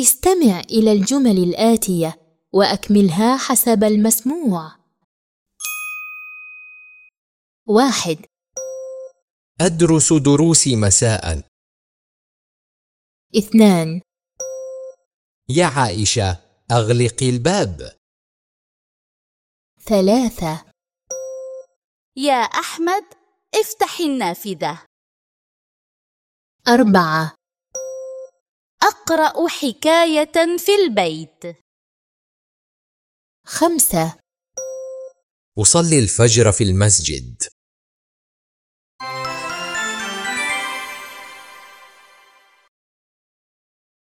استمع إلى الجمل الآتية وأكملها حسب المسموع. واحد. أدرس دروسي مساء. اثنان. يا عائشة أغلقي الباب. ثلاثة. يا أحمد افتح النافذة. أربعة. أقرأ حكاية في البيت. خمسة. أصلي الفجر في المسجد.